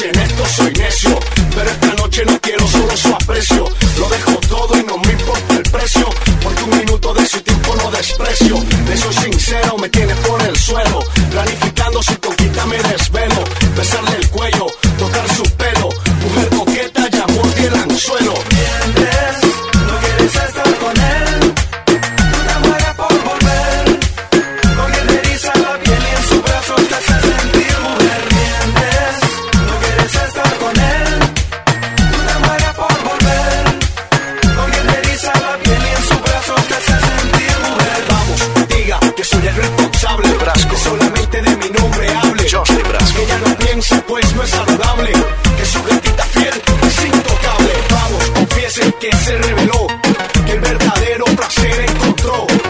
en esto soy necio, pero esta noche no quiero solo su aprecio, lo dejo Que el verdadero placer encontró.